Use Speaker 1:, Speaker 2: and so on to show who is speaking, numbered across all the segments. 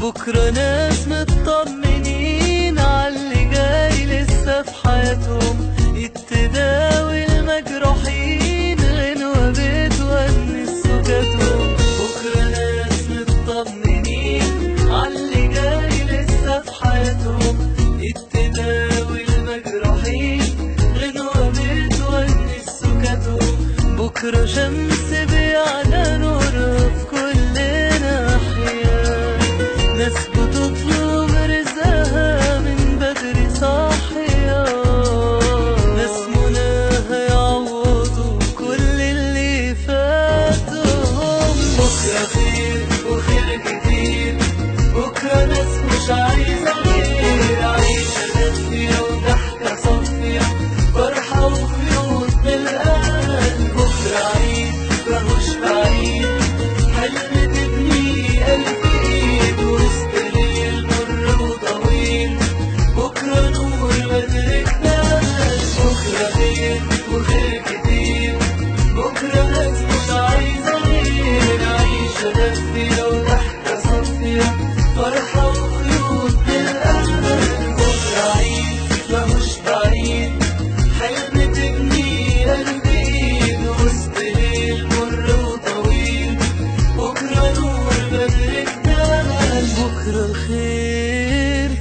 Speaker 1: بكرة ناس مطمنين على اللي جاي لسه في حياتهم. يتداوي المجروحين غنوة بتونس سجاتهم بكرة ناس مطمنين على اللي جاي لسه في حياتهم. يتداوي المجروحين غنوة بتونس سجاتهم بكرة شمس بيعلنوا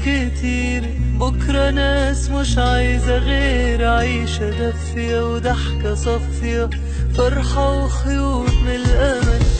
Speaker 1: كتير. بكرة ناس مش عايزة غير عيشة دفية وضحكة صافية. فرحة وخيوط من الأمل.